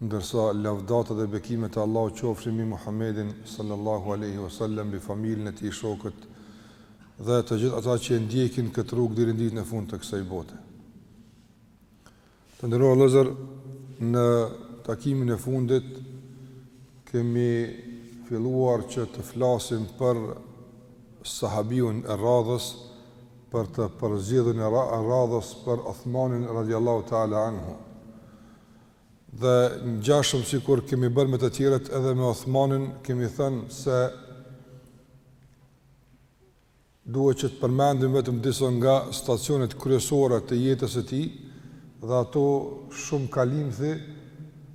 Ndërsa lavdatat dhe bekimet e Allahut qofshin mbi Muhammedin sallallahu alejhi o sellem, mbi familjen e tij, shokët dhe të gjithë ata që e ndjekin këtë rrugë deri në ditën e fundit të kësaj bote. Të nderuar vëllezër, në takimin e fundit kemi filluar që të flasim për sahabiun e radhës, për të përzgjedhurin e radhës për Uthmanin radhiyallahu ta'ala anhu. Dhe ngjashëm sikur kemi bërë me të tjerët edhe me Uthmanin kemi thënë se duhet që të përmendim vetëm disa nga stacionet kryesore të jetës së tij dhe ato shumë kalimthi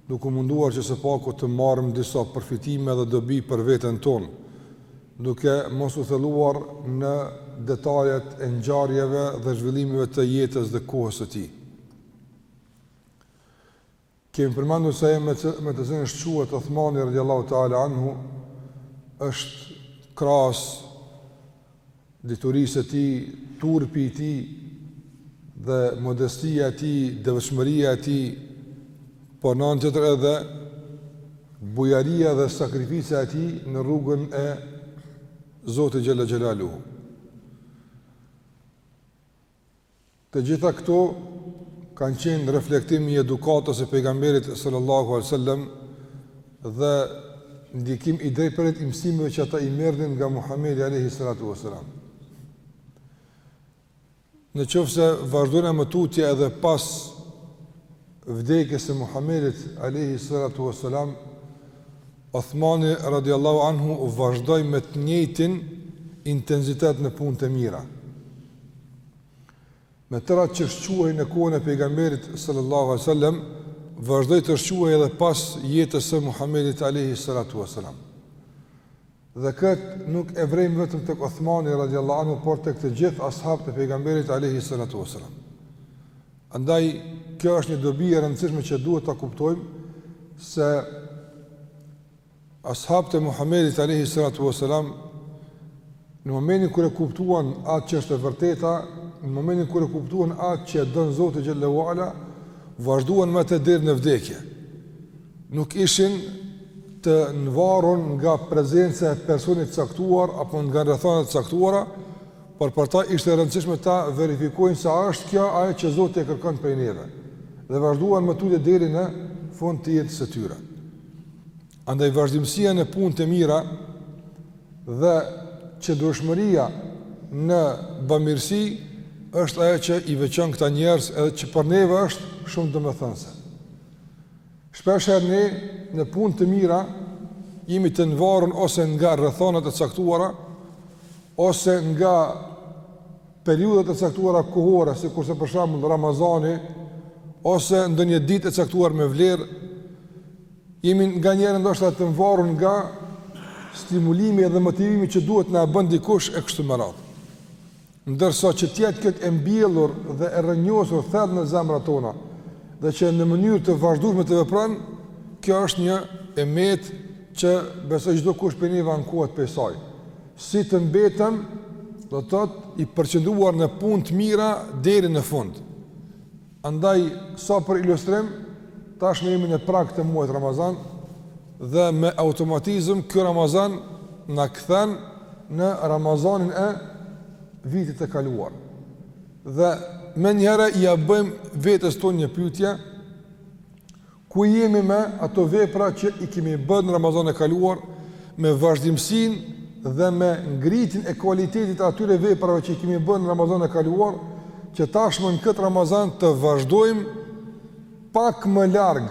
duke u munduar që së paku të marrim disa përfitime dhe dobi për veten tonë, duke mos u thelluar në detajet e ngjarjeve dhe zhvillimeve të jetës dhe kohës së tij. Kemi përmendur se ajo me të, me të cilën shquhet Uthmani radhiyallahu ta'ala anhu është krahas diturisë së tij, turpi i tij dhe modestia e tij, devshmëria e tij, por në anë tjetër edhe bujaria dhe sakrifica e tij në rrugën e Zotit xhalla xhelalu. Të gjitha këto kanë qenë reflektim i edukatës së pejgamberit sallallahu alaihi wasallam dhe ndikim i drejtpërdrejtë i mësimeve që ata i merrnin nga Muhamedi alaihi salatu wasallam. Në qoftë se vazhdojmë më tutje edhe pas vdekjes së Muhamedit alejhi salatu ue selam, Uthmani radiallahu anhu vazhdoi me të njëjtin intensitet në punë të mira. Me të mirat që shquhej në kohën e pejgamberit sallallahu alaihi wasallam, vazhdoi të shquhej edhe pas jetës së Muhamedit alaihi salatu wasallam. Dhe këtë nuk e vrejmë vetëm tek Uthmani radijallahu anhu, por tek të gjithë ashabët e Pejgamberit alejhi salatu ves selam. Andaj kjo është një dobi e rëndësishme që duhet ta kuptojmë se ashabët e Muhamedit alejhi salatu ves selam në momentin kur e kuptuan atë që është e vërteta, në momentin kur e kuptuan atë që e don Zoti xhelle ue ala, vazhduan me të deri në vdekje. nuk ishin të nvarun nga prezenca e personit të caktuar apo nga rrethana të caktuara, por për ta ishte e rëndësishme ta verifikojnë se a është kjo ajo që Zoti e kërkon prej neve dhe vazhduan më tutje deri në fund të jetës së tyre. Andaj vazhdimësia në punë të mira dhe qëndrueshmëria në bamirësi është ajo që i veçon këta njerëz edhe që për neve është shumë domethënëse. Shpesh herë ne në punë të mira jemi të nvarun ose nga rrethanat e caktuara ose nga periudhat e caktuara kohore, sikurse për shembull Ramazani ose ndonjë ditë e caktuar me vlerë, jemi nganjëherë ndoshta të nvarun nga stimulimi edhe motivimi që duhet të na e bën dikush e kështu me radhë. Ndërsa që të jetë kjo e mbjellur dhe e rrënjosur thellë në zemrat tona dhe që në mënyrë të vazhdueshme të vepron, kjo është një emet që besoj çdokush prej neve ankohet prej saj. Si të mbetem, do të thotë i përqendruar në punë të mira deri në fund. Andaj, sa për ilustrim, tashmë jemi në prag të muajit Ramazan dhe me automatizëm ky Ramazan na kthen në Ramazanin e vitit të kaluar. Dhe menjëherë ia bëjmë vetes tonë një pyetje, Ku jemi me ato vepra që i kemi bërë në Ramazan e kaluar, me vazhdimësinë dhe me ngritjen e kualitetit të atyre veprave që i kemi bërë në Ramazan e kaluar, që tashmë në këtë Ramazan të vazhdojmë pak më larg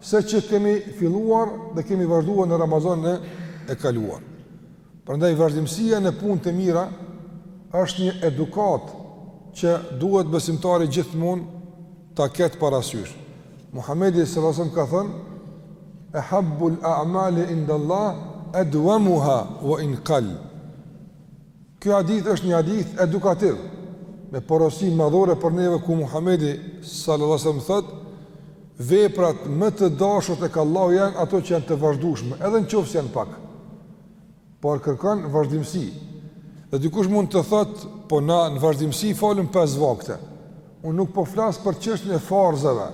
se që kemi filluar dhe kemi vazhduar në Ramazan e kaluar. Prandaj vazhdimësia në punë të mira është një edukatë që duhet besimtari gjithmonë ta ketë parasysh. Muhamedi sallallahu alajhi wasallam ka thënë: "Ahabbul a'mali inda Allah adwamuha wa in qal." Ky hadith është një hadith edukativ me porosi madhore për neve ku Muhamedi sallallahu alajhi wasallam thotë: Veprat më të dashura tek Allahu janë ato që janë të vazhdueshme, edhe në qoftë se janë pak. Por kërkon vazhdimësi. Dhe dikush mund të thotë, po na në vazhdimësi falim pesë vakte. Unë nuk po flas për çështjen e farzave,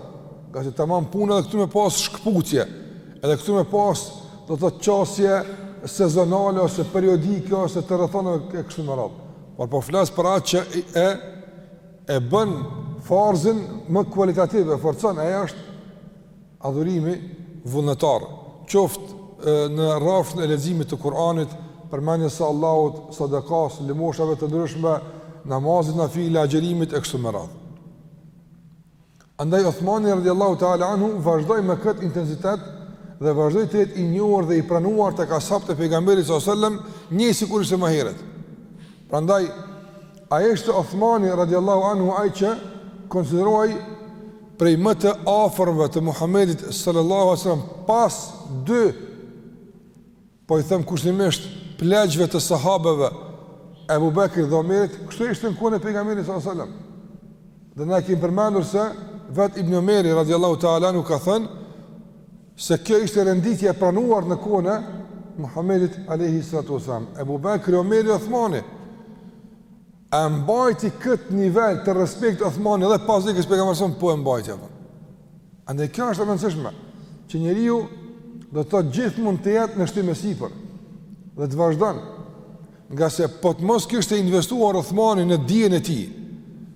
gazet tamam puna edhe këtu me pas shkputje. Edhe këtu me pas, do të thotë qasje sezonale ose periodike ose të rrethanave e kështu me radhë. Por po flas për atë që e e bën farzin më kualitativ e forcon ai është adhurimi vullnetar qoftë në rrafshin e leximit të Kur'anit përmendjes së Allahut sadakas lëmoshave të ndryshme namazit nafile agjërimit e kështu me radhë Andaj Uthmani radhiyallahu ta'ala anhu vazhdoi me këtë intensitet dhe vazhdoi të jetë i njohur dhe i pranuar tek ashabët e pejgamberit sallallahu alaihi wasallam, njëjtë sikur ishte më herët. Prandaj ai ishte Uthmani radhiyallahu anhu ai që konsiderohej prej më të afërmve të Muhamedit sallallahu alaihi wasallam pas dy Po i them kushtimisht pleqve të sahabeve, Ebu Bekri dhe Omerit, kështu ishte në kohën e pejgamberit sallallahu alaihi wasallam. Dhe na e kemi përmendur se vet Ibn Omeri radhiyallahu ta'ala anhu ka thënë se kjo ishte renditje e pranuar në kohën e Muhammedit alaihi salatu wasallam. Ebu Bekri, Omeri, Uthmani. E mbajti këtë nivel të respekt Uthmani dhe pas vdekjes pejgamberit s.a.s.? Po e mbajti apo. Andaj kjo është e rëndësishme që njeriu do të thotë gjithmonë të jetë në shtim e sipër dhe të vazhdon. Ngase po të mos kishte investuar Uthmani në dijen e tij,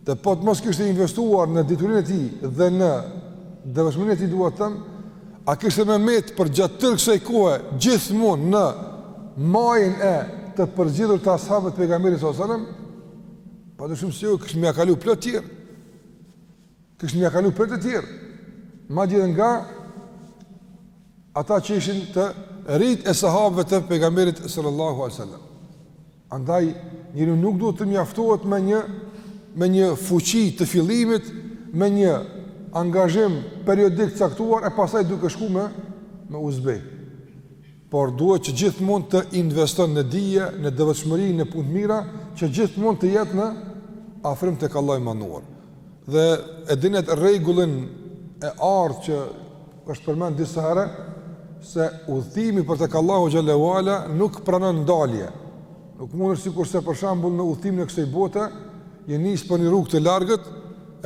dhe po të mos kishte investuar në diturinë e tij dhe në devotshmërinë e tij dua të them, A kishte me met përgjatë tërë kësaj kohe gjithmonë në majën e të përzgjedhur të ashabëve të pejgamberit sallallahu alajhi wasallam? Padyshim se jo, kishte me ja kalu plot të tjerë. Kishte me ja kalu plot të tjerë. Madje edhe nga ata që ishin të rit e sahabëve të pejgamberit sallallahu alajhi wasallam. Andaj, njeriu nuk duhet të mjaftohet me një, me një fuqi të fillimit, me një angazhim periodik të caktuar, e pastaj duke shku me, me u zbeh. Por duhet që gjithmonë të investon në dije, në devotshmëri, në punë të mira, që gjithmonë të jetë në afrim tek Allahu i madhëruar. Dhe e dini atë rregullin e artë që është përmend disa herë se udhëtimi për tek Allahu xhelle ue ala nuk pranon ndalje. Nuk mundet sikurse për shembull në udhëtimin e kësaj bote je nis për një rrugë të largët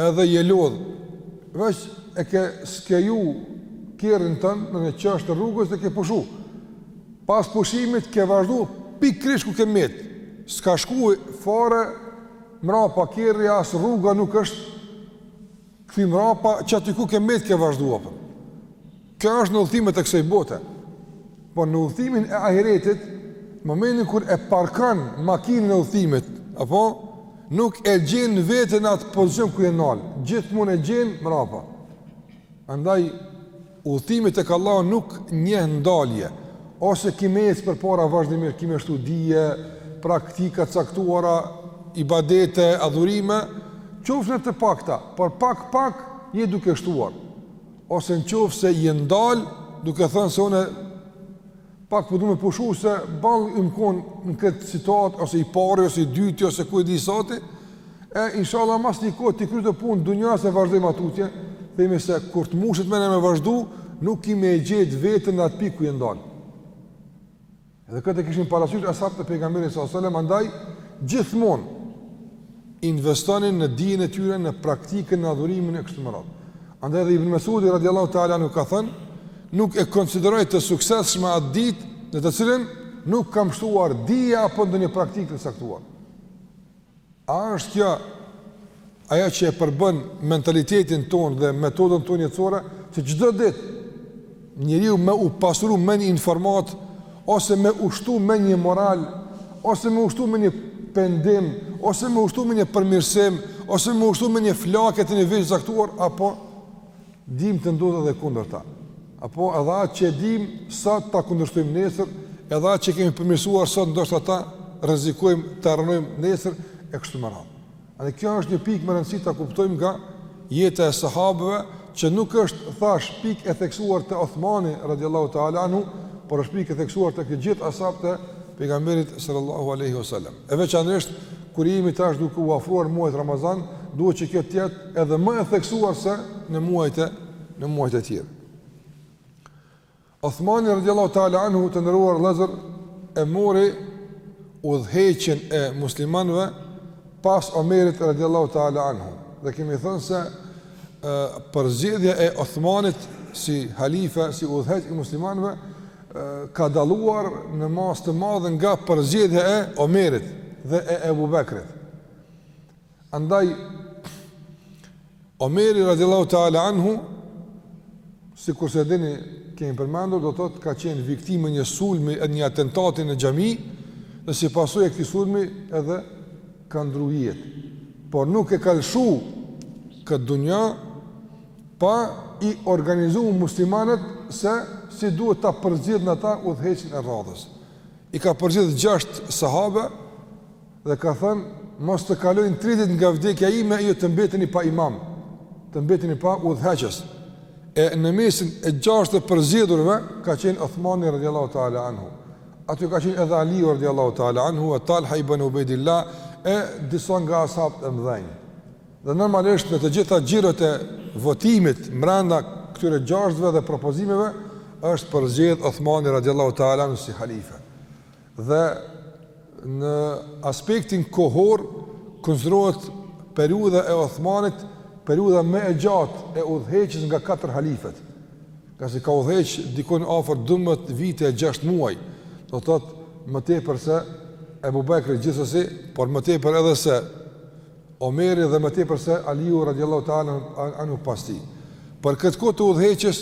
edhe je lodh. Veç e ke skaju kerrin tën në një qosh të rrugës dhe ke pushu. Pas pushimit ke vazhdu pikërisht ku ke met. S'ka shku fare Mrapa kerri as rruga nuk është kthy mrapa qaty ku ke met ke vazhdu, apo. Kjo është në udhëtimet e kësaj bote. Po në udhëtimin e ahiretit, momentin kur e parkon makinën e udhëtimit, apo nuk e gjen veten në atë pozicion ku je nal, gjithmonë e gjen mrapa. Andaj Udhëtimi tek Allahu nuk njeh ndalje, ose ki me ecë përpara vazhdimisht, ki me shtu dije, praktika të caktuara, ibadete, adhurime, qoftë në të pakta, por pak pak je duke shtuar, ose në qoftë se je ndal duke thënë se unë Pak po du me pushu se boll jam konë në këtë situatë, ose i pari, ose i dyti, ose ku e di i sati, e inshallah mas një kohë t'i kry do punë dunjasë e vazhdojmë atutje, themi se kur të mushet menja me vazhdu, nuk ki me e gjet veten në atë pikë ku je ndalë. Dhe këtë e kishin parasysh ashabët e pejgamberit s.a.s. Andaj, gjithmon, investonin në dijen e tyre, në praktikën, në adhurimin e kështu me radhë. Andaj edhe Ibn Mesudi radiallahu ta'ala anhu ka thënë, nuk e konsideroj të sukseshme atë ditë në të cilën nuk kam shtuar dija apo ndonjë praktikë të caktuar. A është kjo ajo që e përbën mentalitetin tonë dhe metodën tonë jetësore, që çdo ditë njeriu me u pasuru me një informatë, ose me u shtu me një moral, ose me u shtu me një pendim, ose me u shtu me një përmirësim, ose me u shtu me një flakje të një vesi caktuar, apo din të ndodhë edhe e kundërta. Apo edhe atë që dimë sot ta kundërshtojmë nesër, edhe atë që kemi përmirësuar sot, ndoshta ta rrezikojmë, ta rënojmë nesër, e kështu me radhë. Dhe kjo është një pikë me rëndësi ta kuptojmë nga jeta e sahabëve, që nuk është thashë pikë e theksuar te Othmani, radiallahu ta'ala anhu, por është pikë e theksuar tek të gjithë ashabët e pejgamberit sallallahu aleyhi wa sallam. E veçanërisht, kur jemi tash duke u afruar muajit Ramazan, duhet që kjo të jetë edhe më e theksuar se në muajt e, në muajt e tjerë. Uthmani radijallahu ta'ala anhu të nderuar vëllezër e mori udhëheqjen e muslimanëve pas Omerit radijallahu ta'ala anhu. Dhe kemi thënë se përzgjedhja e Uthmanit si halife, si udhëheqës i muslimanëve ka dalluar në masë të madhe nga përzgjedhja e Omerit dhe e Ebu Bekrit. Andaj, Omeri radiallahu ta'ala anhu, sikurse e dini kemi përmendur, do të thotë ka qenë viktimë e një sulmi e një atentati në xhami, dhe si pasojë e këtij sulmi edhe ka ndërru jetë. Por nuk e ka lëshu këtë dunja, pa i organizu muslimanët se si duhet ta përzgjedhin ata udhëheqësin e radhës. I ka përzgjedh gjashtë sahabe, Dhe ka thënë, mos të kalojnë 3 ditë nga vdekja ime e ju të mbeteni pa imam, të mbeteni pa udhëheqës. E në mesin e gjashtë të përzgjedhurve ka qenë Uthmani radhiyallahu ta'ala anhu. Aty ka qenë edhe Aliu radhiyallahu ta'ala anhu, e Talha ibn Ubaydillah e disa nga ashabët e mëdhenj. Dhe normalisht në të gjitha xhirot e votimit brenda këtyre gjashtëve dhe propozimeve është përzgjedh Uthmani radhiyallahu ta'ala anhu si halife. Dhe në aspektin kohor konsiderohet periudha e Uthmanit periudha më e gjatë e udhëheqjes nga katër halifet, pasi ka udhëheq diku afër dymbëdhjetë vite e gjashtë muaj, do të thotë më tepër se Ebu Bekri gjithsesi, por më tepër edhe se Omeri dhe më tepër se Aliu radiallahu ta'ala anu pas tij. Për këtë kohë të udhëheqjes,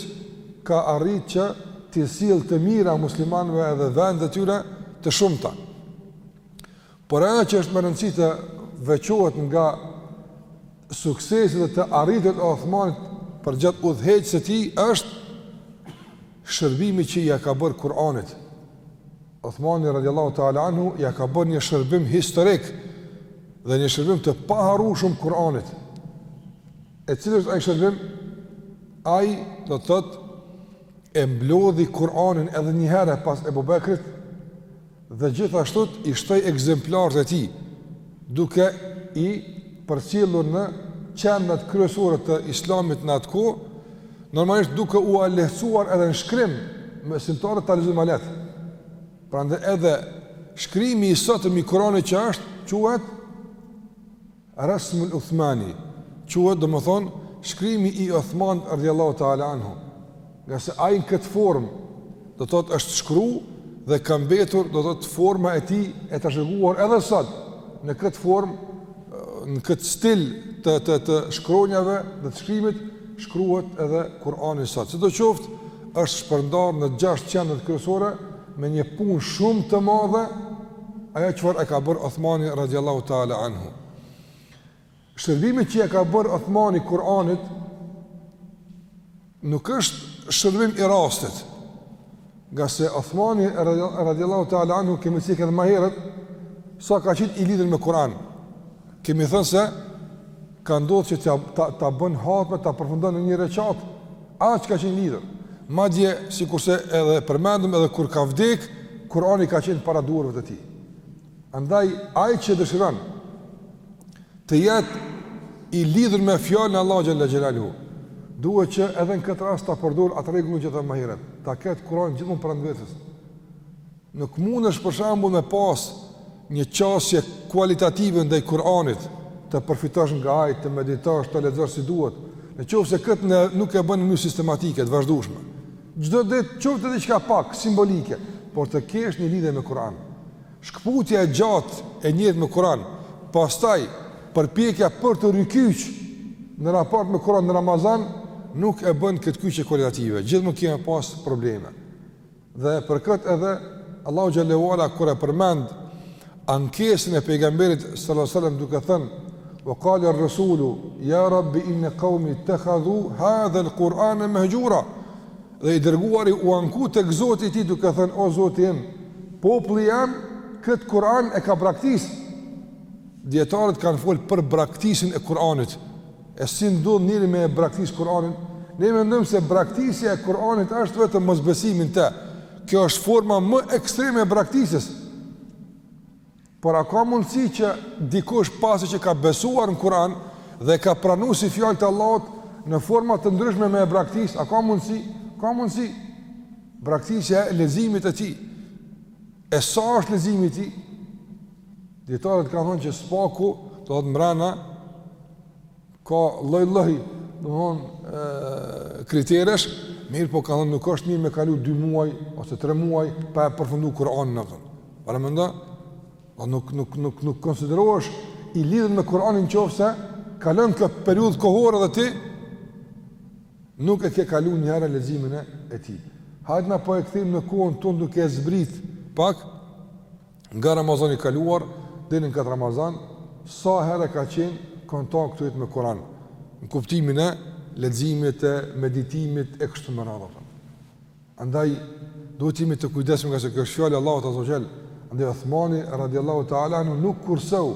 ka arrit që t'i sjell të mira muslimanve edhe vendeve të tyre të shumëta. Por ajo që është me rëndësi të veçohet nga sukseset dhe të arriturat e Othmanit përgjatë udhëheqjes së tij është shërbimi që ia ka bërë Kur'anit. Uthmani radiallahu ta'ala anhu ia ka bërë një shërbim historik dhe një shërbim të paharrushëm Kur'anit. E cili është ai shërbim? Ai do të thotë e mblodhi Kur'anin edhe njëherë pas Ebu Bekrit dhe gjithashtu i shtoi ekzemplarët e tij duke i përcjellur në qendrat kryesore të islamit në atë kohë Normalisht duke ua lehtësuar edhe në shkrim, besimtarët ta lexojnë më lehtë. Prandaj edhe shkrimi i sotëm i Kuranit që është quhet Rasmul Uthmani, quhet domethën shkrimi i Uthman radhiyallahu ta'ala anhu. Nga se ai në këtë formë do të thotë është shkru dhe ka mbetur do të thotë forma e tij e trashëguar edhe sot në këtë formë në këtë stil të të të shkronjave dhe të shkrimit shkruhet edhe Kur'ani sot. Sido qoftë, është shpërndarë në gjashtë qendra kryesore me një punë shumë të madhe ajo çfarë e ka bërë Uthmani radhiyallahu taala anhu. Shërbimi që e ka bërë Uthmani Kur'anit Nuk është shërbim i rastit, ngase Othmani radiallahu ta'ala anhu kemi cekë edhe ma herët, sa ka qenë i lidhur me Kur'an. Kemi thënë se ka ndodhë që ta, ta, ta bën hatme, ta përfundon në një reqat, aq ka qenë i lidhur. Madje, sikurse edhe përmendëm edhe kur ka vdek, Kur'ani ka qenë para duarve të tij. Andaj, ai që dëshiron të jetë i lidhur me fjalën e Allahut xhelle xhelaluhu, duhet që edhe në këtë rast ta përdor atë rregullin që thamë herët, ta ketë Kur'anin gjithmonë pranë vetes. Nuk mundesh për shembull me pas një qasje kualitative ndaj Kur'anit, të përfitosh nga ai, të meditosh, të lexosh si duhet. Në qoftë se këtë në, nuk e bën në mënyrë sistematike, të vazhdueshme. Çdo ditë qoftë diçka pak simbolike, por të kesh një lidhje me Kur'an. Shkëputja e gjatë e njeriut me Kur'an, pastaj përpjekja për t'u rikyç në raport me Kur'an në Ramazan nuk e bën këtë kyçje kualitative. Gjithmonë ke me pas probleme. Dhe për këtë edhe Allahu xhelle ue ala kur e përmend ankesën e pejgamberit sallallahu alaihi wasallam duke thënë wa qala ar-rasulu ya rabbi in qawmi ittakhadhu hadha al-qur'ana mahjura dhe i dërguari u anku tek Zoti i tij duke thënë o Zoti im populli jem kët Kur'an e ka braktis dietarët kanë fol për braktisjen e Kur'anit e si ndodh njeri me braktis Kur'anin ne mendojmë se braktisja e Kur'anit është vetëm mosbesimi n'te Kjo është forma më ekstreme e braktisjes. Por a ka mundësi që dikush pasi që ka besuar në Kur'an dhe ka pranu si fjalë të Allahut në forma të ndryshme me e braktis, a ka mundësi? Ka mundësi. Braktisja e leximit të tij. E sa është leximi i tij? Dietarët kanë thënë që s'paku do të thotë mbrana Ka lloj lloj, domethënë, kriteresh, mirëpo kanë thënë nuk është mirë me kalu 2 muaj ose 3 muaj pa e përfundu Kur'anin atëherë. Paramendo, nuk nuk nuk nuk konsiderohesh i lidhur me Kur'anin qoftë se kalon kjo periudhë kohore dhe ti nuk e ke kalu një herë leximin e tij. Hajde na po e kthejmë në kohën tonë duke e zbrit pak nga Ramazani i kaluar deri në këtë Ramazan, sa herë ka qenë kontakti yt me Kur'an, në kuptimin e leximit, e meditimit e kështu me radhë. Andaj duhet të jemi të kujdesshëm ngase kjo është fjalë e Allahut azze ue xhel. Andaj Uthmani radhiyallahu ta'ala anhu nuk kurseu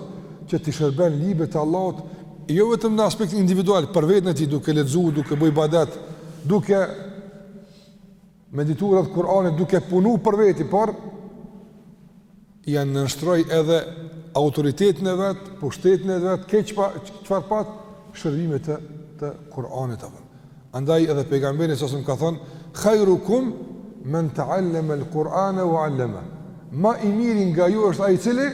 që t'i shërben librit të Allahut jo vetëm në aspektin individual, për veten e tij duke lexu, duke bëj ibadet, duke Meditu rreth Kur'anit duke punu për veti, por ia nënshtroi edhe autoritetin e vet, pushtetin e vet, krejt çka çfarë pat shërbimit të të Kur'anit apo. Andaj edhe pejgamberi sallallahu alaihi wasallam ka thon, "Khairukum man ta'allama al-Qur'ana wa 'allama." Ma i miri nga ju është ai i cili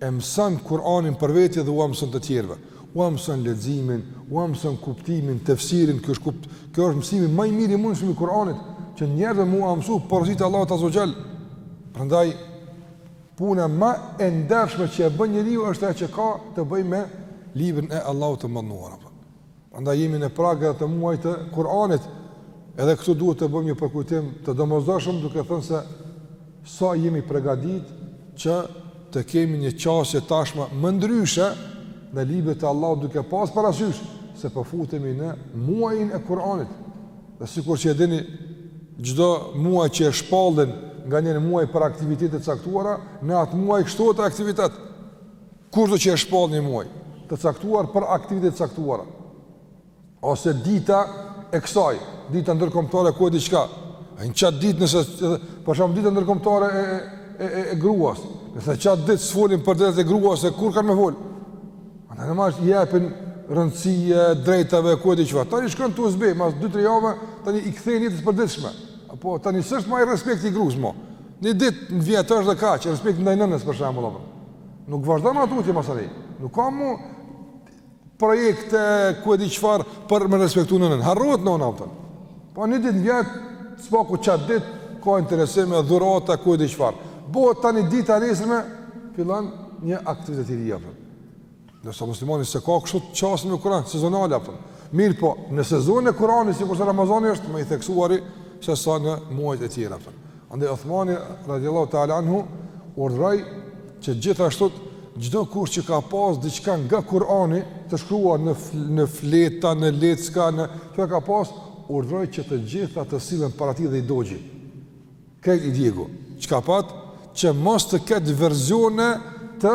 e mëson Kur'anin për veti dhe ua mëson të tjerëve, ua mëson leximin, ua mëson kuptimin, tefsirin, kjo është kupt, kjo është mësimi më i mirë i mundshëm i Kur'anit, që njerëzve me ua mësu porositë e Allahut azze ue xhel. Prandaj puna më e ndershme që e bën njeriu është ajo që ka të bëjë me librin e Allahut të madhëruar apo. Andaj jemi në prag edhe të muajit të Kur'anit. Edhe këtu duhet të bëjmë një përkujtim të domosdoshëm duke thënë se sa jemi pregatit që të kemi një qasje tashmë më ndryshe ndaj librit të Allahut duke pas parasysh se po futemi në muajin e Kur'anit. Dhe sikur që e dini, çdo muaj që e shpallin nga një muaj për aktivitete të caktuara, në atë muaj shtohet aktiviteti. Kushdo që e shpall një muaj të caktuar për aktivitete të caktuara, ose dita e kësaj, dita ndërkombëtare ku e di çka, ai në qat ditë nëse për shembull dita ndërkombëtare e e e, e gruas, nëse qat ditë s'folin për drejtat e gruas se kur kanë me fol. Ata në mars japin rëndësi të drejtave ku e di çka. Tani shkon tu u zbeh mas 2-3 javë, tani i kthehen jetës përditshme. Apo tani s'është më respekti i gruas më. Një ditë në vjet është dhe kaq, respekt ndaj nënës për shembull apo. Nuk vazhdon ma tutje masanej. Nuk ka më projekte ku e di çfarë për me respektu nënën. Harrohet nona, a kupton. Po një ditë n'vjet, s'paku qat ditë, ka interesime, dhurata, ku e di çfarë. Bohet tani dita e nesërme, fillon një aktivitet i ri, a kupton. Ndërsa muslimani s'e ka kështu qasjen me Kur'an, sezonale, a kupton. Mirëpo, në sezonin e Kur'anit, sikurse Ramazani është, më i theksuari, se sa në muajt e tjera, a kupton. Andaj Uthmani radijallahu ta'ala anhu urdhëroi që gjithashtu çdo kush që ka pas diçka nga Kur'ani të shkruar në në fleta, në lecka, në çka ka pas, urdhëroi që të gjitha të sillen para tij dhe i dogji. Këtë i djegu, çka pat që mos të ketë versione të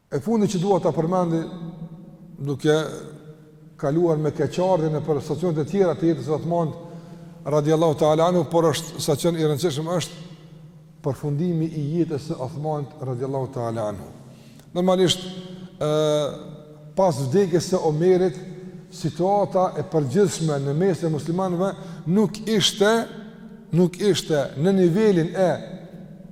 E fundi që dua ta përmendi duke kaluar me keqardhje nëpër stacionet e tjera të jetës së Uthmanit radiallahu ta'ala anhu, por është stacion i rëndësishëm është përfundimi i jetës së Uthmanit radiallahu ta'ala anhu. Normalisht, e, pas vdekjes së Omerit, situata e përgjithshme në mesin e muslimanëve nuk ishte nuk ishte në nivelin e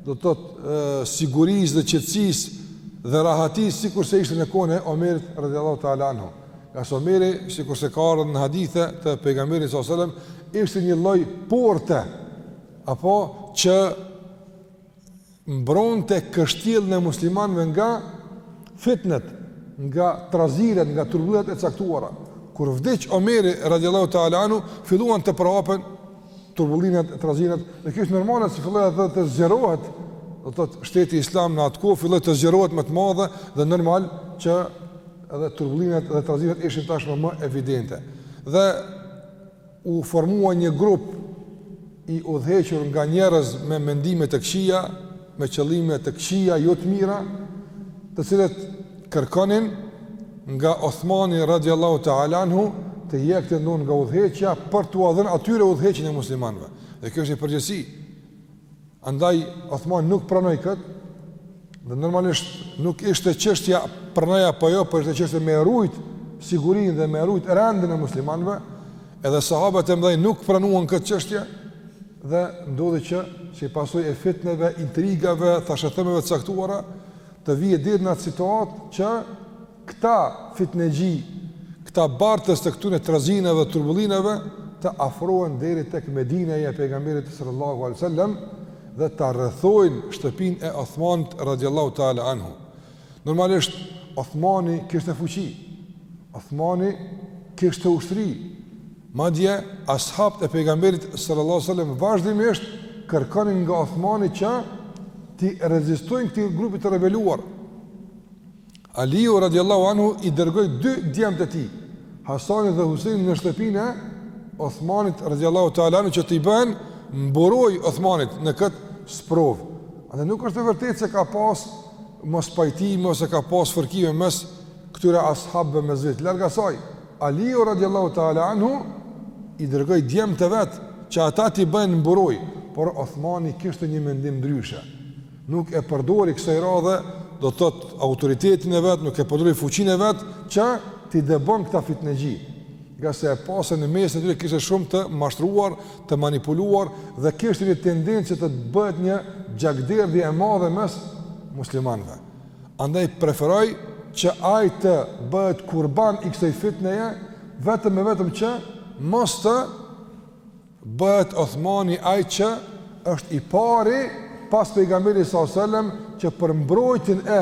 do të thotë sigurisë dhe qetësisë dhe rahatisë sikurse ishte në kohën e Omerit radhiyallahu ta'ala anhu. Ngase Omeri sikurse ka ardhur në hadithe të pejgamberit sallallahu alajhi wasallam ishte një lloj porte apo që mbronte kështjellën e muslimanëve nga fitnet, nga traziret, nga turbullirat e caktuara. Kur vdiq Omeri radhiyallahu ta'ala anhu, filluan të përhapen turbullirat e trazirat, dhe kjo është normale se filloi edhe të zgjerohet, do të thotë shteti islam në atë kohë filloi të zgjerohet me të madhe dhe normal që edhe turbullirat dhe trazirat ishin tashmë më evidente. Dhe u formua një grup i udhëhequr nga njerëz me mendime të këqija, me qëllime të këqija, jo të mira, të cilët kërkonin nga Othmani radiallahu ta'ala anhu të hjekte dorë nga udhëheqja për t'ua dhënë atyre udhëheqjen e muslimanve. Dhe kjo ishte përgjegjësi. Andaj, Othmani nuk pranoi këtë, dhe normalisht nuk ishte çështja pranoi apo jo, po ishte çështja me e rujt sigurinë dhe me e rujt rendin e muslimanve, edhe sahabët e mdhej nuk pranuan këtë çështje, Dhe ndodhi që, si pasojë e fitneve, intrigave, thashethemeve të caktuara, të vihet deri në atë situatë që këta fitnexhi, këta bartës të këtyre trazinave, turbullinave, të afrohen deri tek Medineja e pejgamberit sallallahu alaihi wasallam dhe ta rrethojnë shtëpinë e Othmanit radiallahu taala anhu. Normalisht, Othmani kishte fuqi, Othmani kishte ushtri, madje, ashabët e pejgamberit sallallahu sallam, vazhdimisht kërkonin nga Othmani që t'i rezistojnë këtij grupit të rebeluar. Aliju radiallahu anhu i dërgoi dy djemtë e tij, Hasani dhe Huseni në shtëpinë e Othmanit radiallahu ta'ala anhu që t'i bëhen mburojë Othmanit në këtë sprovë. Andaj nuk është e vërtetë se ka pas mospajtime ose ka pas fërkime mes këtyre ashabëve mes veti. Larg asaj, Aliju radiallahu ta'ala anhu, i dërgoi djemtë e vet, që ata t'i bëhen mburojë, por Othmani kishte një mendim ndryshe. Nuk e përdori kësaj radhe, do të thotë autoritetin e vet, nuk e përdori fuqinë e vet, që t'i dëbon këta fitnexhi. ngase e pa se në mesin e tyre kishte shumë të mashtruar, të manipuluar dhe kishte një tendencë që të bëhet një gjakderdhje e madhe mes muslimanëve. Andaj preferoi që ai të bëhet kurban i kësaj fitneje, vetëm e vetëm që mos të bëhet Othmani ai që është i pari pas pejgamberit sallallahu alajhi wasallam që për mbrojtjen e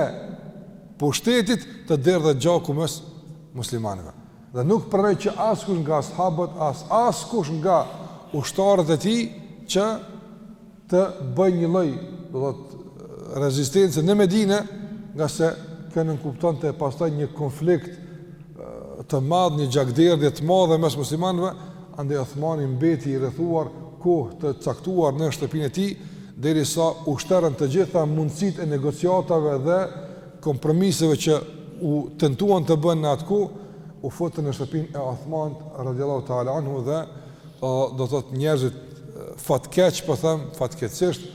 pushtetit të derdhet gjaku mes muslimanëve. Dhe nuk pranoi që askush nga ashabët, as askush nga ushtarët e tij që të bëjë një lloj, do të thotë, rezistence në Medinë, ngase kjo nënkuptonte pastaj një konflikt të madh, një gjakderdhje të madhe mes muslimanëve, andaj Othmani mbeti i rrethuar kohë të caktuar në shtëpinë e tij, derisa u shterrën të gjitha mundësitë e negociatave dhe kompromiseve që u tentuan të bëhen në atë kohë, u futën në shtëpinë e Othmanit radiallahu ta'ala anhu dhe o, do të thotë njerëzit fatkeq, po them, fatkeqësisht,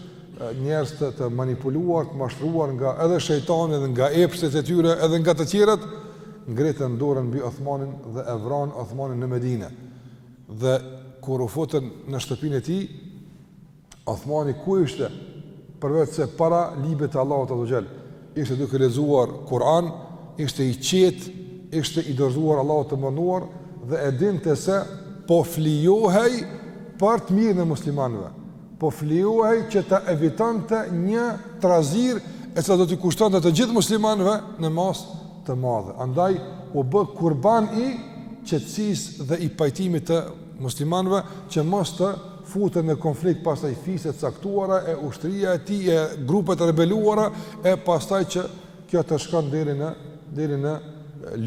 njerëz të, të manipuluar, të mashtruar nga edhe shejtani dhe nga epshet e tyre edhe nga të tjerët, ngritën dorën mbi Othmanin dhe e vranë Othmanin në Medine. Dhe kur u futën në shtëpinë e tij, Othmani ku ishte përveçse para librit të Allahut azza ue xhel. Ishte duke lexuar Kur'an, ishte i qetë, ishte i dorëzuar Allahut të madhëruar dhe e dinte se po flijohej për të mirën e muslimanëve. Po flijohej që ta evitonte një trazirë e cila do t'i kushtonte të gjithë muslimanëve në masë të madhe. Andaj u bë kurban i qetësisë dhe i pajtimit të muslimanëve që mos të futen në konflikt pastaj fiset e caktuara e ushtria e tij e grupet e rebeluara e pastaj që kjo të shkon deri në deri në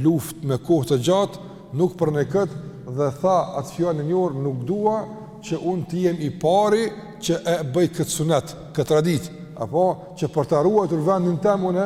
luftë me kohë të gjatë nuk pranoi këtë dhe tha atë fjalën e njohur nuk dua që unë të jem i pari që e bëj kët sunet kët traditë apo që për ta ruajtur vendin tem unë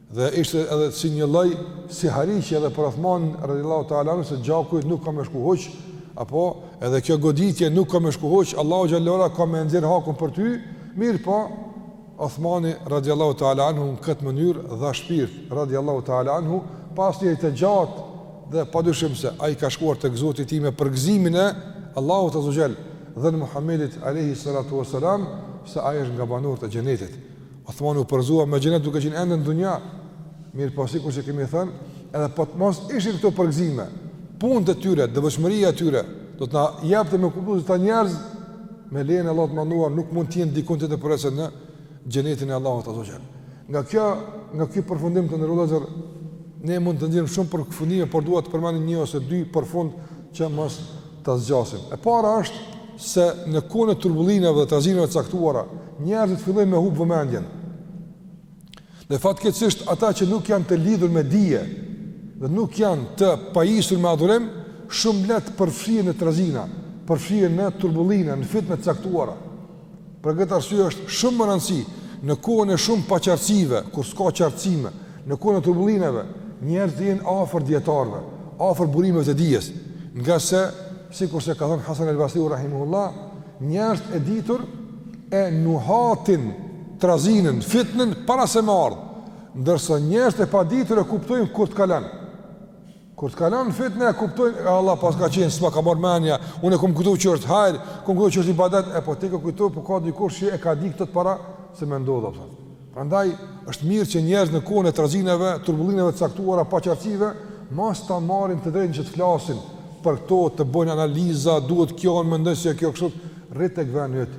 Dhe ishte edhe si një lloj sihariqe edhe për Uthmanin radhiyallahu ta'ala anhu se gjaku nuk ka me shku huq, apo edhe kjo goditje nuk ka me shku huq, Allahu xhallahu ta'ala ka me nxjerr hakun për ty, mirëpo Uthmani radhiyallahu ta'ala anhu në këtë mënyrë dha shpirt radhiyallahu ta'ala anhu pas një jete të gjatë dhe padyshim se ai ka shkuar tek Zoti i tij me përgëzimin e Allahut azza wa xhall dhe të Muhammedit alayhi salatu wasalam se ai është nga banorët e xhenetit. Uthmani u përgëzua me xhenet duke qenë ende në dunja, mirëpo sikurse kemi thënë, edhe po të mos ishin këto përgëzime, punët e tyre, devotshmëria e tyre, do të na jepte me kuptu se këta njerëz, me lejën e Allahut të madhëruar, nuk mund të jenë dikun tjetër përveçse në xhenetin e Allahut azza wa xhall. Nga kjo, nga kjo përfundim të nderuar vëllezër, ne mund të nxjerrim shumë përfundime, por dua të përmendim një ose dy përfund që mos ta zgjasim. E para është se në kohën e turbullinave dhe trazinave të caktuara, njerëzit fillojnë me hup vëmendjen. Dhe fatkeqësisht ata që nuk janë të lidhur me dije dhe nuk janë të pajisur me adhurim, shumë lehtë përfshihen në trazina, përfshihen në turbullina, në fitne të caktuara. Për këtë arsye është shumë me rëndësi në kohën e shumë paqartësive, kur s'ka qartësime, në kohën e turbullinave, njerëzit të jenë afër dijetarëve, afër burimeve të dijes, ngase sikurse ka thënë Hasan al-Basri rahimahullah, njerëzit e ditur e nuhatin trazinën, fitnën para se me ardh, ndërsa njerëzit e paditur e kuptojnë kur të kalon. Kur të kalon fitne e kuptojnë, e Allah paska qenë, s'ma ka marr menja, unë e kom kujtu që është hajr, kom kujtu që është ibadet, e po ti ke kujtu, po ka dikush që e ka di këtë para se me ndodh, po. Prandaj, është mirë që njerëz në kohën e trazinave, turbullinave të caktuara, paqartësive, mos ta marrin të drejtën që të flasin, për to të bëjnë analiza, duhet kjo, un mendoj se kjo kështu, rri tek veni yt,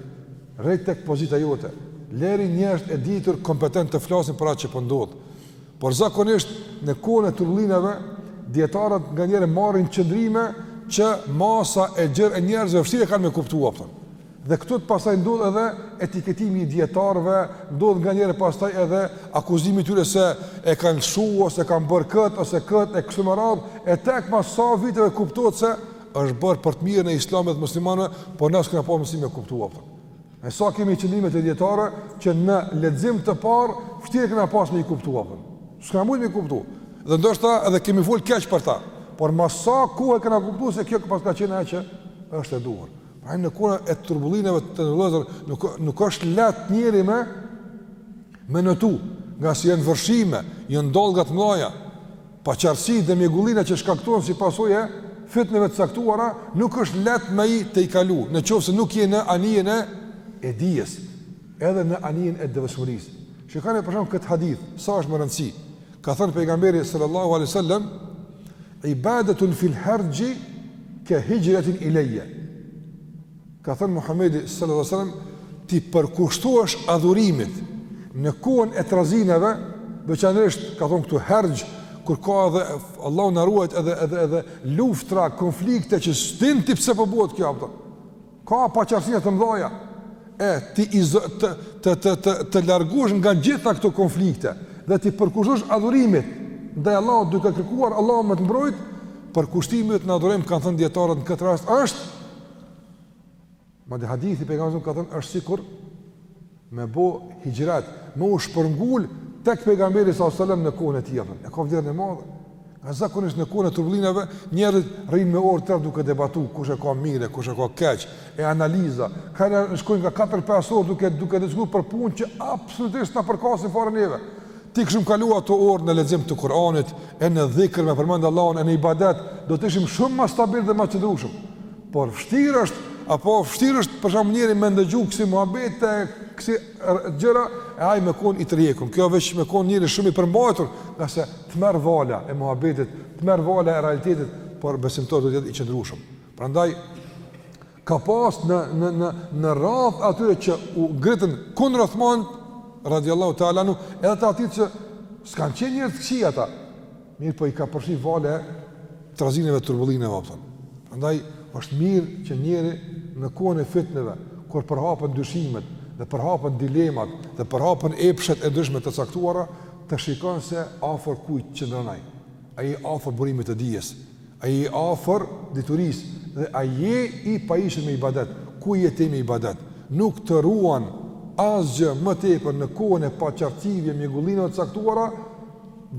rri tek pozita jote, leri njerëzit e ditur kompetent të flasin për atë që po ndodh, po Por zakonisht në kohën e turbullinave dijetarët nganjëherë marrin qëndrime që masa e gjerë e njerëzve vështirë e kanë me kuptu hapten. Dhe këtu pastaj ndodh edhe etiketimi i dijetarëve, ndodh nganjëherë pastaj edhe akuzimi i tyre se e kanë lshu, ose kanë bërë këtë, ose këtë, e kështu me radhë, e tek mas sa viteve kuptohet se është bërë për të mirën e islamit dhe muslimanëve, por na s'kena pas mundësi me kuptu hapten. Po. E sa kemi qëndrime të dijetarëve që në lexim të parë vështirë kena pas me i kuptu apo. S'kena mujt me i kuptu. Dhe ndoshta edhe kemi fol keq për ta. Por mas sa kohe e kena kuptu se kjo ka pas ka qenë ajo që është e duhur. Pra në kohën e turbullinave, o vëllezër, nuk nuk është lehtë njeri me me notu, ngase janë vërshime, janë dallgët e mdhaja. Paqartësi dhe mjegullina që shkaktohen si pasojë e fitneve të caktuara nuk është lehtë me i tejkalu, në qoftë se nuk je në anijen e e dijes, edhe në anijen e devotshmërisë. Shikoni për shembull këtë hadith, sa është me rëndësi. Ka thënë pejgamberi sallallahu alaihi wasallam, "Ibadatun fil harji ka hijratin ilayya." Ka thënë Muhamedi sallallahu alaihi wasallam, t'i përkushtohesh adhurimit në kohën e trazirave, veçanërisht ka thënë këtu herxh kur ka edhe Allahu na ruajt edhe edhe edhe luftëra, konflikte që s'din ti pse po bëhet kjo apo. Ka paqartësi të mëdha. E ti të të të të, të largohesh nga gjitha këto konflikte dhe t'i përkushtohesh adhurimit ndaj Allahut duke kërkuar Allahun me të mbrojt, përkushtimi në adhurim kanë thënë dijetarët në këtë rast është Madje hadithi pejgamberi ka thënë është sikur me bo hijrat, me u shpërngul tek pejgamberi sa selam në kohën e tij apo. E ka vlerën e madhe. Ngase zakonisht në kohën e turbullinave njerëzit rrinë me orë të tëra duke debatu kush e ka mirë, kush e ka keq, e analiza. Kanë shkojnë nga 4-5 orë duke duke diskutuar për punë që absolutisht s'na përkasin fare neve. T'i kishim kalu ato orë në lexim të Kur'anit e në dhikr me përmend Allahun e në ibadet, do të ishim shumë ma stabil dhe ma të qëndrueshëm. Por vështirë është, apo vështirë është për shembull njeri me ndëgju kësi muhabet e kësi gjëra e ai me kon i tërhekun. Kjo veç me kon njeri shumë i përmbajtur, ngase të merr vala e muhabetit, të merr vala e realitetit, por besimtari do të jetë i qëndrueshëm. Prandaj Ka pas në në në në radhët e atyre që u ngritën kundër Othmanit radiallahu ta'ala anhu, edhe të atillë që s'kanë qenë njerëz të këqij ata, mirëpo i ka përfshi vala e trazirave, e turbullinave, a kupton. Prandaj, është mirë që njeriu në kohën e fitneve, kur përhapen dyshimet, dhe përhapen dilemat, dhe përhapen epshet e ndryshme të caktuara, të shikon se afër kujt qëndron ai, a afër burimit të dijes, A je afër diturisë dhe a je i pajisun me ibadet, ku je ti me ibadet, nuk të ruan asgjë më tepër në kohën e paqartësive e mjegullinave të caktuara,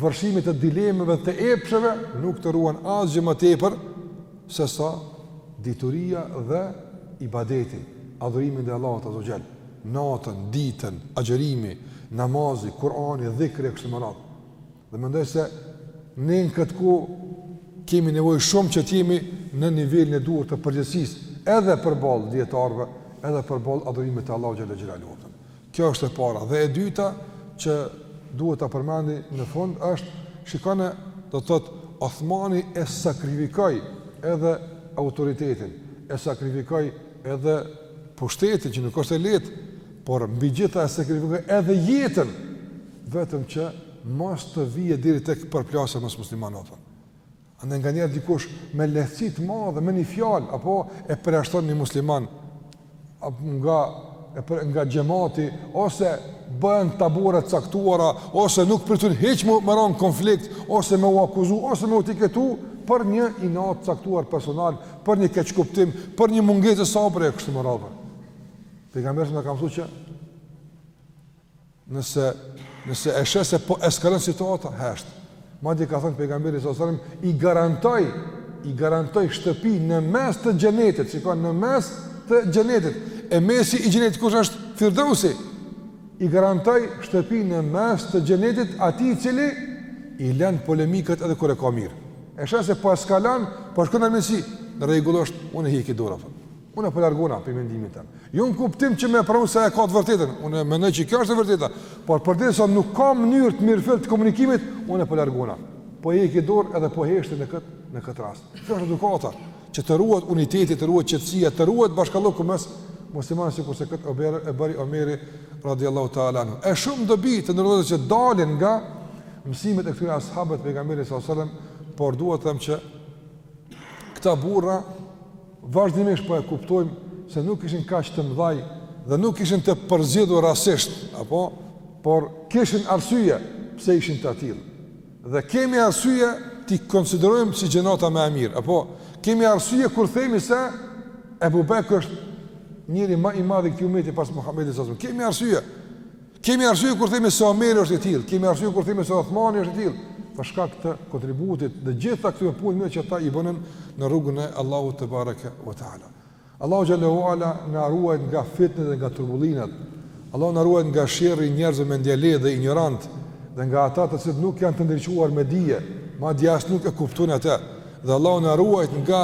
vërshimit të dilemave, të epsheve, nuk të ruan asgjë më tepër se sa dituria dhe ibadeti, adhurimi ndaj Allahut azza wa jall, natën, ditën, agjërimi, namazi, Kur'ani, dhikri e kështu me radhë. Dhe mendoj se ne në këtë kohë kemi nevojë shumë që të jemi në nivelin e duhur të përgjegjësisë edhe përballë dijetarëve, edhe përballë adhurimit të Allahut xhel-le xhelaluhu. Kjo është e para. Dhe e dyta që duhet ta përmendi në fund është shikone do të thotë Othmani e sakrifikoi edhe autoritetin, e sakrifikoi edhe pushtetin që nuk është e lehtë, por mbi gjitha e sakrifikoi edhe jetën vetëm që mos të vijë deri tek përplasja mes muslimanëve tonë. Andaj nganjëherë dikush me lehtësi të madhe, me një fjalë apo e përjashton një musliman apo nga e për nga xhamati ose bën tabore të caktuara ose nuk priton hiç me ra n'konflikt ose me u akuzu ose me u etiketu për një inat të caktuar personal, për një keqkuptim, për një mungesë sabri e kështu me radhë. Pejgamberi më ka thënë që Nëse nëse e sheh se po eskalon situata, hesht. Madje ka thënë pejgamberi salallahu selem i garantoj, i garantoj shtëpi në mes të xhenetit, shikon në mes të xhenetit. E mesi i xhenetit kush është? Firdausi. I garantoj shtëpi në mes të xhenetit atij i cili i lën polemikat edhe kur e ka mirë. E sheh se po eskalon, po shkon n'armiqësi, në rregull është, unë po heki dorë. Unë po largona prej mendimit tem. Jo në kuptim që me pranu se e ka të vërtetën. Unë mendoj që kjo është e vërteta, por përderisa nuk ka mënyrë të mirëfilltë të komunikimit, unë po largona. Po heki dorë edhe po heshti në kët në kët rast. Kjo është edukata që të ruhet uniteti, të ruhet qetësia, të ruhet bashkallëku mes muslimanëve sikurse kët Omer e bëri Omeri radhiyallahu ta'ala. E shumë dobi të ndryshme që dalin nga mësimet e këtyre ashabëve të pejgamberit sallallahu alajhi wasallam, por dua të them që këta burra Vazhdimisht po e kuptojmë se nuk ishin kaq të mëdhaj dhe nuk ishin të përzgjedhur rastësisht, apo, por kishin arsye pse ishin të tillë. Dhe kemi arsye t'i konsiderojmë si gjenerata më e mirë, apo kemi arsye kur themi se Ebu Bekri është njeriu më i madh i këtij ummeti pas Muhamedit sallallahu alajhi wasallam. Kemi arsye. Kemi arsye kur themi se Omeri është i tillë, kemi arsye kur themi se Uthmani është i tillë, për shkak të kontributit dhe gjitha këtyre punëve mirë që ata i bënë në rrugën e Allahut te bareke ve teala. Allahu xhel-le ue ala na ruajt nga fitnet dhe nga turbullirat. Allahu na ruajt nga sherri i njerëzve mendjelehtë dhe injorantë dhe nga ata të cilët nuk janë të ndriçuar me dije, madje as nuk e kuptojnë atë. Dhe Allahu na ruajt nga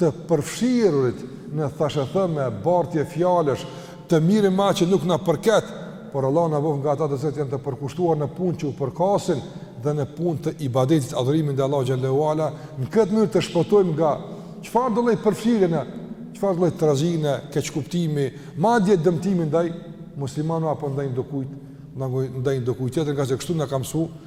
të përfshirurit në thashetheme, bartje fjalësh, të merremi me atë që nuk na përket, por Allahu na bëftë nga ata të cilët janë të përkushtuar në punë që u përkasin dhe në punë të ibadetit, adhurimit ndaj Allahu xhel-le ue ala, në këtë mënyrë të shpëtojmë nga çfarëdo lloj përfshirjeje në çfarëdo lloj trazine, keqkuptimi, madje dëmtimi ndaj muslimanëve apo ndaj ndokujt, ndaj ndokujt tjetër, ngase kështu na ka mësuar